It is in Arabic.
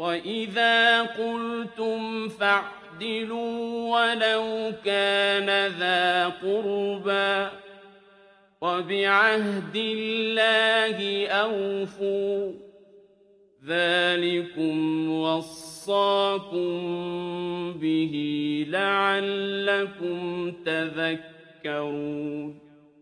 وإذا قلتم فاعدلوا ولو كان ذا قربى وبعهد الله أوفوا ذلكم وصاكم به لعلكم تذكرون